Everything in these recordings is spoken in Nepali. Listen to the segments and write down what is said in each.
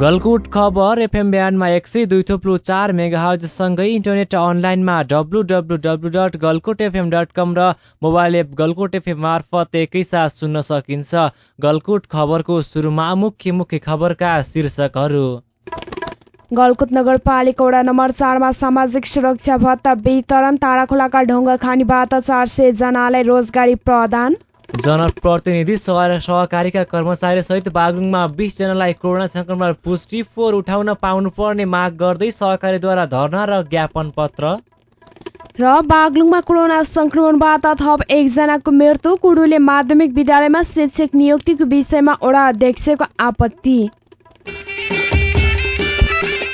गलकुट खबर एफएम ब्यान्डमा एक सय दुई थोप्लो चार मेगाहजसँगै इन्टरनेट अनलाइनमा W W W dot Galkot FM dot com र मोबाइल एप गलकुट एफएम मार्फत एकैसाथ सुन्न सकिन्छ। गलकुट खबरको सुरुमा मुख्य मुख्य खबरका शीर्षकहरू। गलकुट नगरपालिका वडा नम्बर चारमा सामाजिक सुरक्षा भत्ता वितरण ताराखोलाका ढुङ्गा खानीबाट चार सय जनालाई रोजगारी प्रदान। जनप्रतिनिधि सहकारीका कर्मचारी सहित बागलुङमा बिसजनालाई कोरोना सङ्क्रमण पुष्टि फोहोर उठाउन पाउनुपर्ने माग गर्दै सहकारीद्वारा धरना र ज्ञापन पत्र र बागलुङमा कोरोना सङ्क्रमणबाट थप एकजनाको मृत्यु कुडुले माध्यमिक विद्यालयमा शिक्षक नियुक्तिको विषयमा वडा अध्यक्षको आपत्ति।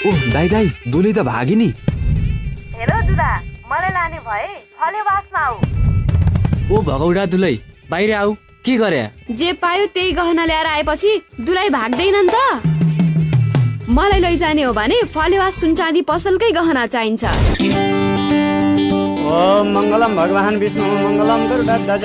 ओ दाइ दाइ दुली त भागी नि। हेलो दुदा मलाई लाने भए फलेवासमा आऊ। ओ भगौडा दुलै बाहिर आऊ। के गरे? जे पायो त्यही गहना ल्याएर आएपछि दुलाई भाग्दैनन् त। मलाई लैजाने हो भने फलेवास सुनचाँदी पसलकै गहना चाहिन्छ। ओम मङ्गलम भगवान् विष्णु मङ्गलम गरुडध्वज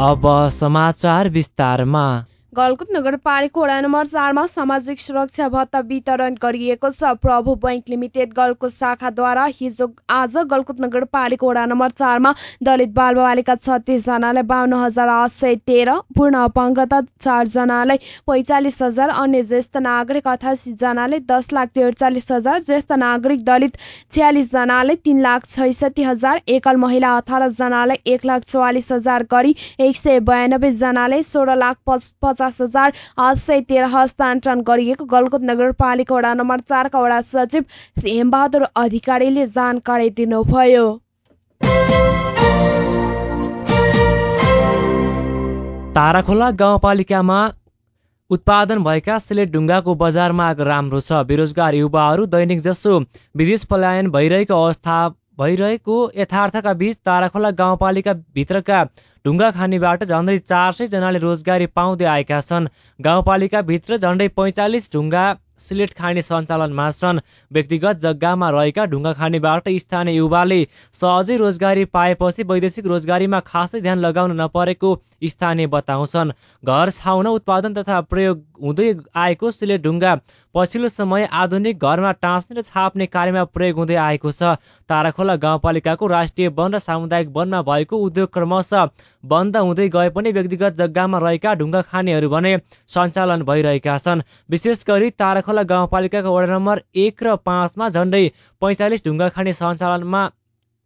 अब समाचार विस्तारमा गलकुट नगरपालिका वडा नम्बर चारमा सामाजिक सुरक्षा भत्ता वितरण गरिएको छ। प्रभु बैङ्क लिमिटेड गलकुट शाखाद्वारा हिजो आज गलकुट नगरपालिका वडा नम्बर चारमा दलित बालबालिका छत्तिसजनालाई बाहन्न हजार आठ सय तेह्र पूर्ण अपाङ्गता चारजनालाई पैँचालिस हजार अन्य ज्येष्ठ नागरिक अठासीजनालाई दस लाख त्रिचालिस हजार ज्येष्ठ नागरिक दलित छ्यालिसजनालाई तिन लाख छैसठी हजार एकल महिला अठारजनालाई एक लाख चौवालिस हजार गरी एक सय बयानब्बे जनालाई सोह्र लाख पचास पचास हजार सय तेह्र हस्तान्तरण गरिएको गलकुट नगरपालिका वडा नम्बर चारका वडा सचिव हेमबहादुर अधिकारीले जानकारी दिनुभयो। ताराखोला गाउँपालिकामा उत्पादन भएका सिलेट ढुङ्गाको बजार माग राम्रो छ। बेरोजगार युवाहरू दैनिक जसो विदेश पलायन भइरहेको अवस्था भइरहेको यथार्थका बीच ताराखोला गाउँपालिका भित्रका ढुङ्गा खानीबाट झन्डै चार सयजनाले रोजगारी पाउँदै आएका छन्। गाउँपालिकाभित्र झन्डै पैँचालिस ढुङ्गा सिलेट खानी सञ्चालनमा छन् व्यक्तिगत जग्गामा रहेका ढुङ्गा खानीबाट स्थानीय युवाले सहजै रोजगारी पाएपछि वैदेशिक रोजगारीमा खासै ध्यान लगाउन नपरेको स्थानीय बताउँछन्। घर छाउन उत्पादन तथा प्रयोग हुँदै आएको सिलेट ढुङ्गा पछिल्लो समय आधुनिक घरमा टाँस्ने र छाप्ने कार्यमा प्रयोग हुँदै आएको छ। ताराखोला गाउँपालिकाको राष्ट्रिय वन र सामुदायिक वनमा भएको उद्योग क्रमशः बन्द हुँदै गए पनि व्यक्तिगत जग्गामा रहेका ढुङ्गा खानेहरू भने सञ्चालन भइरहेका छन्। विशेष गरी ताराखोला गाउँपालिकाको वडा नम्बर एक र पाँचमा झन्डै पैँचालिस ढुङ्गा खाने सञ्चालनमा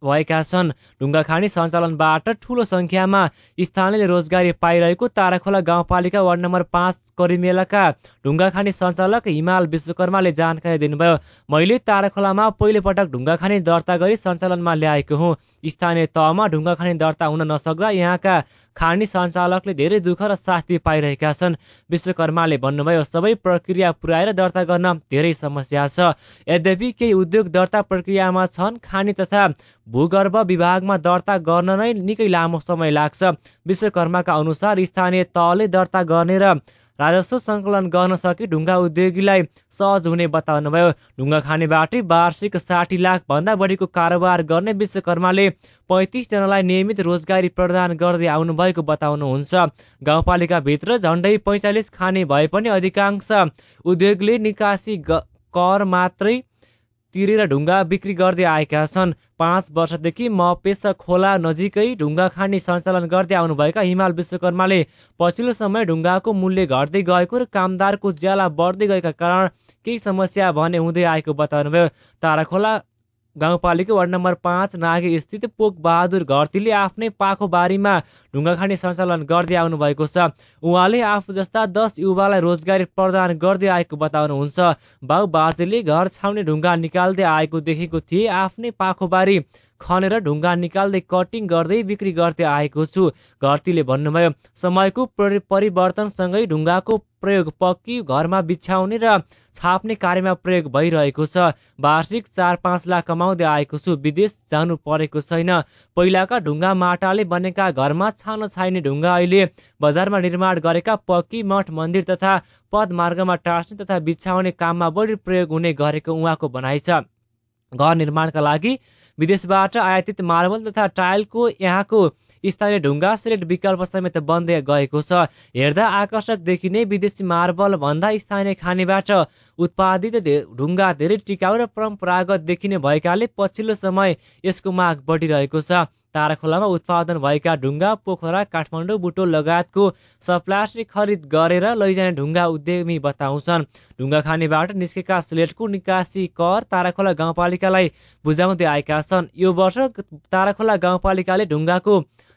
भएका छन्। ढुङ्गा खानी सञ्चालनबाट ठुलो सङ्ख्यामा स्थानीयले रोजगारी पाइरहेको ताराखोला गाउँपालिका वार्ड नम्बर पाँच करिमेलाका ढुङ्गा खानी सञ्चालक हिमाल विश्वकर्माले जानकारी दिनुभयो मैले ताराखोलामा पहिलोपटक ढुङ्गा खानी दर्ता गरी सञ्चालनमा ल्याएको हुँ। स्थानीय तहमा ढुङ्गा खानी दर्ता हुन नसक्दा यहाँका खानी सञ्चालकले धेरै दुःख र शास्ति पाइरहेका छन्। विश्वकर्माले भन्नुभयो सबै प्रक्रिया पुर्याएर दर्ता गर्न धेरै समस्या छ। यद्यपि केही उद्योग दर्ता प्रक्रियामा छन् खानी तथा भूगर्भ विभागमा दर्ता गर्न नै निकै लामो समय लाग्छ। विश्वकर्माका अनुसार स्थानीय तहले दर्ता गर्ने र राजस्व सङ्कलन गर्न सके ढुङ्गा उद्योगीलाई सहज हुने बताउनुभयो। ढुङ्गा खानेबाटै वार्षिक साठी लाख भन्दा बढीको कारोबार गर्ने विश्वकर्माले पैँतिसजनालाई नियमित रोजगारी प्रदान गर्दै आउनुभएको बताउनुहुन्छ। गाउँपालिकाभित्र झन्डै पैँचालिस खाने भए पनि अधिकांश उद्योगले निकासी कर मात्रै तिरेर ढुङ्गा बिक्री गर्दै आएका छन्। पाँच वर्षदेखि म पेसा खोला नजिकै ढुङ्गा खानी सञ्चालन गर्दै आउनुभएका हिमाल विश्वकर्माले पछिल्लो समय ढुङ्गाको मूल्य घट्दै गएको र कामदारको ज्याला बढ्दै गएका कारण केही समस्या भने हुँदै आएको बताउनुभयो। ताराखोला गाउँपालिका वार्ड नम्बर पाँच नागे स्थित पोक बहादुर घरतीले आफ्नै पाखो बारीमा ढुङ्गा खाने सञ्चालन गर्दै आउनु भएको छ। उहाँले आफू जस्ता दस युवालाई रोजगारी प्रदान गर्दै आएको बताउनुहुन्छ। बाउ बाजेले घर छाउने ढुङ्गा निकाल्दै आएको देखेको थिए आफ्नै पाखो बारी खनेर ढुङ्गा निकाल्दै कटिङ गर्दै बिक्री गर्दै आएको छु। घरतीले भन्नुभयो समयको परिवर्तनसँगै ढुङ्गाको प्रयोग पक्की घरमा बिछ्याउने र छाप्ने कार्यमा प्रयोग भइरहेको छ। वार्षिक चार पाँच लाख कमाउँदै आएको छु। विदेश जानु परेको छैन। पहिलाका ढुङ्गा माटाले बनेका घरमा छानो छाइने ढुङ्गा अहिले बजारमा निर्माण गरेका पक्की मठ मन्दिर तथा पदमार्गमा टाँस्ने तथा बिछ्याउने काममा बढी प्रयोग हुने गरेको उहाँको भनाइ छ। घर निर्माणका लागि विदेशबाट आयातित मार्बल तथा टाइलको यहाँको स्थानीय ढुङ्गा सिलेट विकल्प समेत बन्दै गएको छ। हेर्दा आकर्षक देखिने विदेशी मार्बल भन्दा स्थानीय खानेबाट उत्पादित ढुङ्गा धेरै टिकाउ र परम्परागत देखिने भएकाले पछिल्लो समय यसको माग बढिरहेको छ। ताराखोलामा उत्पादन भएका ढुङ्गा पोखरा काठमाडौँ बुटोल लगायतको सप्लास्टिक खरिद गरेर लैजाने ढुङ्गा उद्यमी बताउँछन्। ढुङ्गा खानेबाट निस्केका स्लेटको निकासी कर ताराखोला गाउँपालिकालाई बुझाउँदै आएका छन्। यो वर्ष ताराखोला गाउँपालिकाले ढुङ्गाको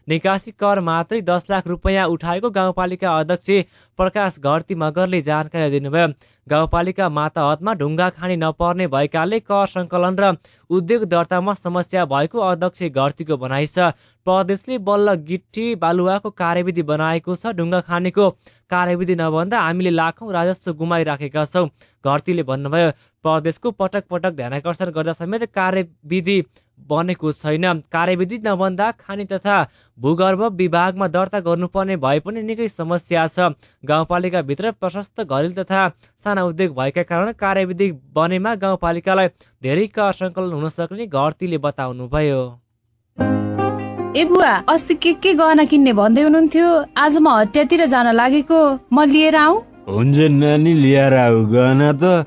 निकासी कर मात्रै दस लाख रुपियाँ उठाएको गाउँपालिका अध्यक्ष प्रकाश घरती मगरले जानकारी दिनुभयो। गाउँपालिका माता हदमा ढुङ्गा खानी नपर्ने भएकाले कर सङ्कलन र उद्योग दर्तामा समस्या भएको अध्यक्ष घरतीको भनाइ छ। प्रदेशले बल्ल गिट्टी बालुवाको कार्यविधि बनाएको छ। ढुङ्गा खानेको कार्यविधि नभन्दा हामीले लाखौँ राजस्व गुमाइराखेका छौँ घरतीले भन्नुभयो। प्रदेशको पटक पटक ध्यानकर्षण गर्दा समेत कार्यविधि बनेको छैन। कार्यविधि नभन्दा खानी तथा भूगर्भ विभागमा दर्ता गर्नुपर्ने भए पनि निकै समस्या छ। गाउँपालिकाभित्र प्रशस्त घरेल तथा साना उद्योग भएका कारण कार्यविधि बनेमा गाउँपालिकालाई धेरै कर सङ्कलन हुन सक्ने घरतीले बताउनुभयो। ए बुवा अस्ति के के गहना किन्ने भन्दै हुनुहुन्थ्यो? आज म हटियातिर जान लागेको। म लिएर आऊ हुन्छ नानी लिएर आऊ। गहना त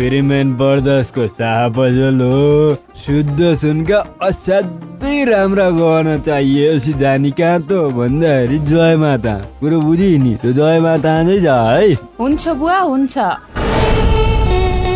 पेरिमेन बर्दसको पसल हो शुद्ध सुनका असाध्यै राम्रा गहना चाहिएपछि जानी कहाँ त भन्दाखेरि जय माता कुरो बुझि नि त्यो जय माता जा है। हुन्छ बुवा हुन्छ।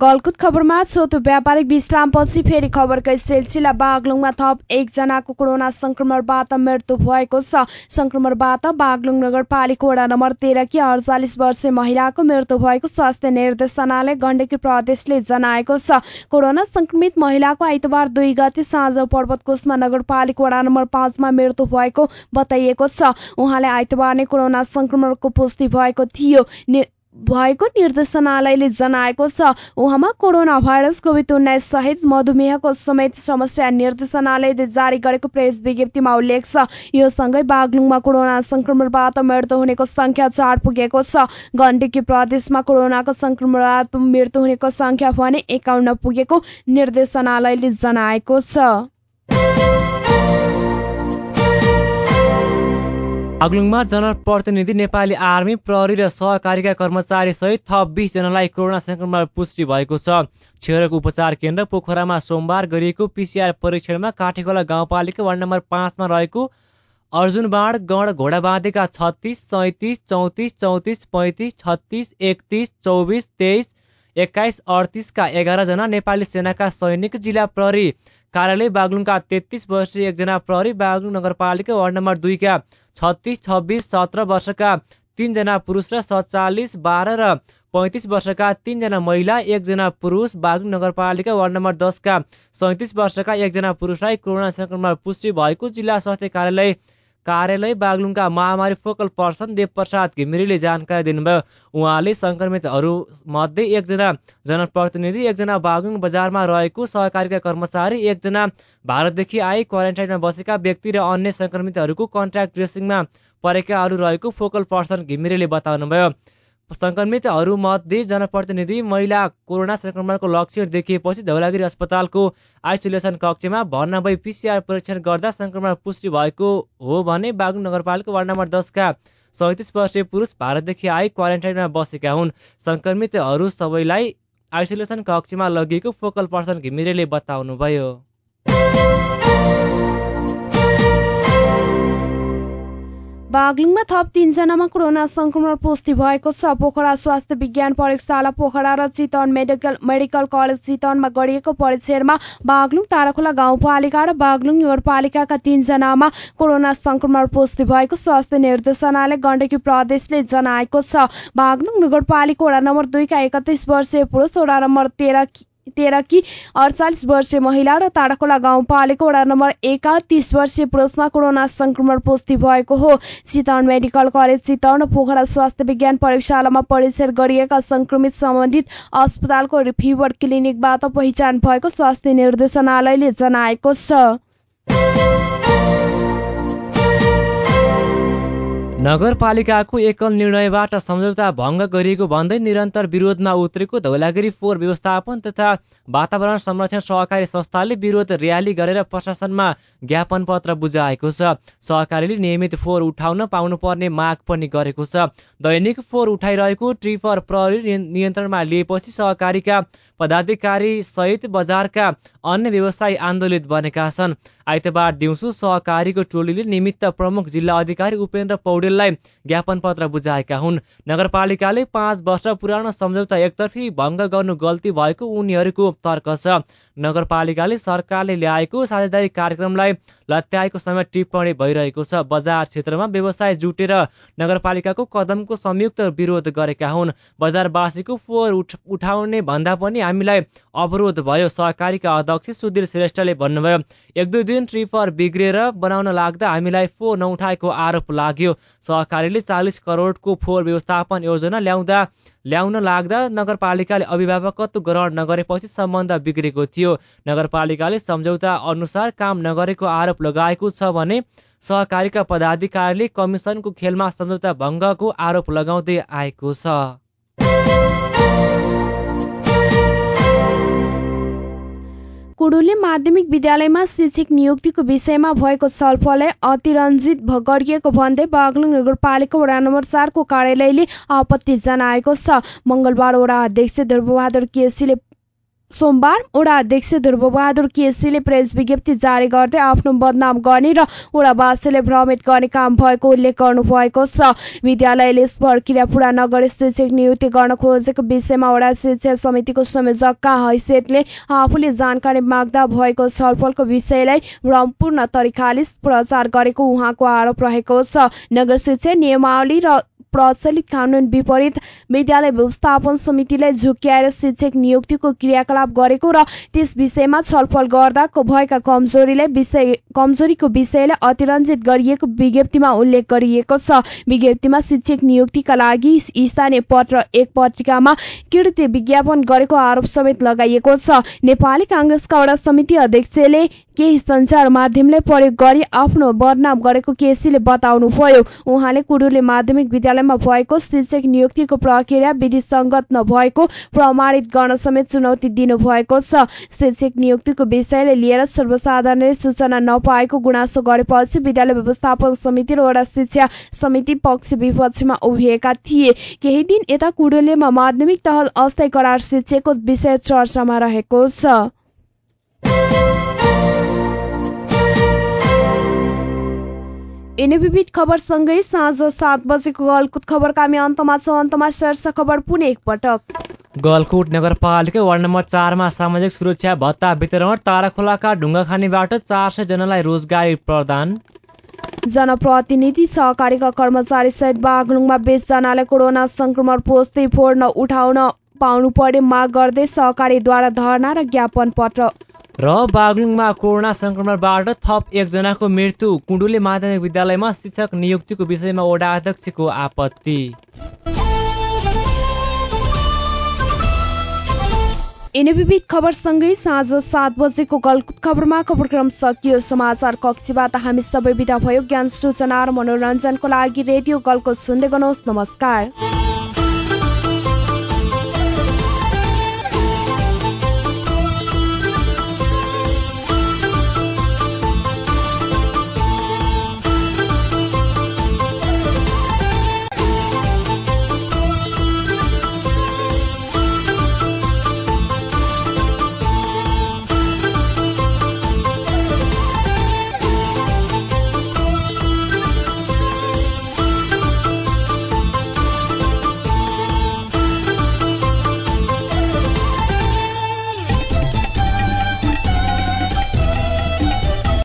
गलकुट खबरमा छोटो व्यापारिक विश्रामपछि फेरि खबरकै सिलसिला बागलुङमा थप एकजनाको कोरोना संक्रमणबाट मृत्यु भएको छ। संक्रमणबाट बागलुङ नगरपालिका वडा नम्बर तेह्रकी अडचालिस वर्षीय महिलाको मृत्यु भएको स्वास्थ्य निर्देशनालय गण्डकी प्रदेशले जनाएको छ। कोरोना संक्रमित महिलाको आइतबार दुई गते साँझ पर्वतकोषमा नगरपालिका वडा नम्बर पाँचमा मृत्यु भएको बताइएको छ। उहाँले आइतबार नै कोरोना संक्रमणको पुष्टि भएको थियो। भएको निर्देशनालयले जनाएको छ। उहाँमा कोरोना भाइरस कोभिड उन्नाइस सहित मधुमेहको समेत समस्या निर्देशनालयले जारी गरेको प्रेस विज्ञप्तिमा उल्लेख छ। यो सँगै बागलुङमा कोरोना संक्रमणबाट मृत्यु हुनेको संख्या चार पुगेको छ। गण्डकी प्रदेशमा कोरोनाको संक्रमणबाट मृत्यु हुनेको संख्या भने एकाउन्न पुगेको निर्देशनालयले जनाएको छ। बागलुङमा जनप्रतिनिधि नेपाली आर्मी प्रहरी र सहकारीका कर्मचारी सहित थप बिसजनालाई कोरोना संक्रमण पुष्टि भएको छ। छेरक उपचार केन्द्र पोखरामा सोमबार गरिएको पिसिआर परीक्षणमा काठेखोला गाउँपालिका वार्ड नम्बर पाँचमा रहेको अर्जुनबाड गण घोडा बाँधेका छत्तिस सैँतिस चौतिस चौतिस पैँतिस छत्तिस एकतिस चौबिस तेइस एक्काइस अडतिसका एघारजना नेपाली सेनाका सैनिक जिल्ला प्रहरी कार्यालय बागलुङका तेत्तिस वर्षीय एकजना प्रहरी बागलुङ नगरपालिका वार्ड नम्बर दुईका छत्तिस छब्बिस सत्र वर्षका तिनजना पुरुष र सत्तालिस बाह्र र पैँतिस वर्षका तिनजना महिला एकजना पुरुष बागलुङ नगरपालिका वार्ड नम्बर दसका सैँतिस वर्षका एकजना पुरुषलाई कोरोना संक्रमण पुष्टि भएको जिल्ला स्वास्थ्य कार्यालय कार्यालय बागलुङका महामारी फोकल पर्सन देवप्रसाद घिमिरेले जानकारी दिनुभयो। उहाँले मध्ये एकजना जनप्रतिनिधि एकजना बागलुङ बजारमा रहेको सहकारीका कर्मचारी एकजना भारतदेखि आई क्वारेन्टाइनमा बसेका व्यक्ति र अन्य सङ्क्रमितहरूको कन्ट्याक्ट ट्रेसिङमा परेकाहरू रहेको फोकल पर्सन घिमिरेले बताउनुभयो। मध्ये जनप्रतिनिधि महिला कोरोना संक्रमणको लक्षण देखिएपछि धौलागिरी अस्पतालको आइसोलेसन कक्षमा भर्ना भई पिसिआर परीक्षण गर्दा संक्रमण पुष्टि भएको हो भने बागुङ नगरपालिका वार्ड नम्बर दसका सैतिस वर्षीय पुरुष भारतदेखि आई क्वारेन्टाइनमा बसेका हुन्। संक्रमितहरू सबैलाई आइसोलेसन कक्षमा लगिएको फोकल पर्सन घिमिरेले बताउनुभयो। बागलुङमा थप तीनजनामा कोरोना संक्रमण पुष्टि भएको छ। पोखरा स्वास्थ्य विज्ञान प्रयोगशाला पोखरा र चितवन मेडिकल मेडिकल कलेज चितवनमा गरिएको परीक्षणमा बागलुङ ताराखोला गाउँपालिका र बागलुङ नगरपालिकाका तीनजनामा कोरोना संक्रमण पुष्टि भएको स्वास्थ्य निर्देशनालय गण्डकी प्रदेशले जनाएको छ। बागलुङ नगरपालिका वडा नम्बर दुईका एकतिस वर्षीय पुरुष वडा नम्बर तेह्र तेह्रकी अडचालिस वर्षीय महिला र ताराखोला गाउँपालिका वडा नम्बर एका तिस वर्षीय पुरुषमा कोरोना संक्रमण पुष्टि भएको हो। चितवन मेडिकल कलेज चितवन पोखरा स्वास्थ्य विज्ञान प्रयोगशालामा परीक्षण गरिएका संक्रमित सम्बन्धित अस्पतालको फिभर क्लिनिकबाट पहिचान भएको स्वास्थ्य निर्देशनालयले जनाएको छ। नगरपालिकाको एकल निर्णयबाट सम्झौता भङ्ग गरिएको भन्दै निरन्तर विरोधमा उत्रेको धौलागिरी फोहोर व्यवस्थापन तथा वातावरण संरक्षण सहकारी संस्थाले विरोध र्याली गरेर प्रशासनमा ज्ञापन पत्र बुझाएको छ। सहकारीले नियमित फोहोर उठाउन पाउनुपर्ने माग पनि गरेको छ। दैनिक फोहोर उठाइरहेको ट्रिफर प्रहरी नियन्त्रणमा लिएपछि सहकारीका पदाधिकारी सहित बजारका अन्य व्यवसायी आन्दोलित बनेका छन्। आइतबार दिउँसो सहकारीको टोलीले निमित्त प्रमुख जिल्ला अधिकारी उपेन्द्र पौडेललाई ज्ञापन पत्र बुझाएका हुन्। नगरपालिकाले पाँच वर्ष पुरानो सम्झौता एकतर्फी भङ्ग गर्नु गल्ती भएको उनीहरूको तर्क छ। नगरपालिकाले सरकारले ल्याएको साझेदारी कार्यक्रमलाई लत्याएको समय टिप्पणी भइरहेको छ। बजार क्षेत्रमा व्यवसाय जुटेर नगरपालिकाको कदमको संयुक्त विरोध गरेका हुन्। बजारवासीको फोहोर उठाउने भन्दा पनि हामीलाई अवरोध भयो। सहकारीका अध्यक्ष सुधीर श्रेष्ठले भन्नुभयो एक दुई दिन ट्रिपर बिग्रेर बनाउन लाग्दा हामीलाई फो नउठाएको आरोप लाग्यो। सहकारीले चालिस करोडको फोहोर व्यवस्थापन योजना ल्याउँदा ल्याउन लाग्दा नगरपालिकाले अभिभावकत्व ग्रहण नगरेपछि सम्बन्ध बिग्रेको थियो। नगरपालिकाले सम्झौता अनुसार काम नगरेको आरोप लगाएको छ भने सहकारीका पदाधिकारीले कमिसनको खेलमा सम्झौता भङ्गको आरोप लगाउँदै आएको छ। कुडुले माध्यमिक विद्यालयमा शिक्षक नियुक्तिको विषयमा भएको छलफललाई अतिरञ्जित गरिएको भन्दै बागलुङ नगरपालिका वडा नम्बर चारको कार्यालयले आपत्ति जनाएको छ। मङ्गलबार वडा अध्यक्ष ध्रुवबहादुर केसीले सोमबार वडा अध्यक्ष ध्रुवबहादुर केसीले प्रेस विज्ञप्ति जारी गर्दै आफ्नो बदनाम गर्ने र वडावासीले भ्रमित गर्ने काम भएको उल्लेख गर्नुभएको छ। विद्यालयले प्रक्रिया पूरा नगरी शिक्षक नियुक्ति गर्न खोजेको विषयमा वडा शिक्षा समितिको संयोजकका हैसियतले आफूले जानकारी माग्दा भएको छलफलको विषयलाई भ्रमपूर्ण तरिकाले प्रचार गरेको उहाँको आरोप रहेको छ। नगर शिक्षा नियमावली र प्रचलित कानुन विपरीत विद्यालय व्यवस्थापन समितिलाई झुक्क्याएर शिक्षक नियुक्तिको क्रियाकलाप गरेको र त्यस विषयमा छलफल गर्दा भएका कमजोरीलाई विषय कमजोरीको विषयलाई अतिरञ्जित गरिएको विज्ञप्तिमा उल्लेख गरिएको छ। विज्ञप्तिमा शिक्षक नियुक्तिका लागि स्थानीय पत्र एक पत्रिकामा कृत्य विज्ञापन गरेको आरोप समेत लगाइएको छ। नेपाली काङ्ग्रेसका वडा समिति अध्यक्षले केही सञ्चार माध्यमलाई प्रयोग गरी आफ्नो बदनाम गरेको केसीले बताउनुभयो। उहाँले कुडुले माध्यमिक विद्यालयमा भएको शिक्षक नियुक्तिको प्रक्रिया विधिसङ्गत नभएको प्रमाणित गर्न समेत चुनौती दिनुभएको छ। शिक्षक नियुक्तिको विषयले लिएर सर्वसाधारणले सूचना नपाएको गुनासो गरेपछि विद्यालय व्यवस्थापन समिति र वडा शिक्षा समिति पक्ष विपक्षमा उभिएका थिए। केही दिन यता कुडुलेमा माध्यमिक तहल अस्थायी करार शिक्षकको विषय चर्चामा रहेको छ। विविध खबरसँगै साँझ सात बजेको गलकुट खबरका हामी अन्तमा छ। अन्तमा शीर्ष खबर पुनः एकपटक। गलकुट नगरपालिका वार्ड नम्बर चारमा सामाजिक सुरक्षा भत्ता वितरण ताराखोलाका ढुङ्गाखानीबाट चार सय जनालाई रोजगारी प्रदान। जनप्रतिनिधि सहकारीका कर्मचारी सहित बागलुङमा बिसजनाले कोरोना संक्रमण पोस्दै फोहोर उठाउन पाउनु पर्ने माग गर्दै सहकारीद्वारा धरना र ज्ञापन पत्र र बागलुङमा कोरोना संक्रमणबाट थप एकजनाको मृत्यु। कुण्डुले माध्यमिक विद्यालयमा शिक्षक नियुक्तिको विषयमा वडा अध्यक्षको आपत्ति विविध खबरसँगै साँझ सात बजेको गलकुट खबरमा खबरक्रम सकियो। समाचार कक्षबाट हामी सबै विदा भयो। ज्ञान सूचना र मनोरञ्जनको लागि रेडियो गलकुट सुन्दै गर्नुहोस्। नमस्कार।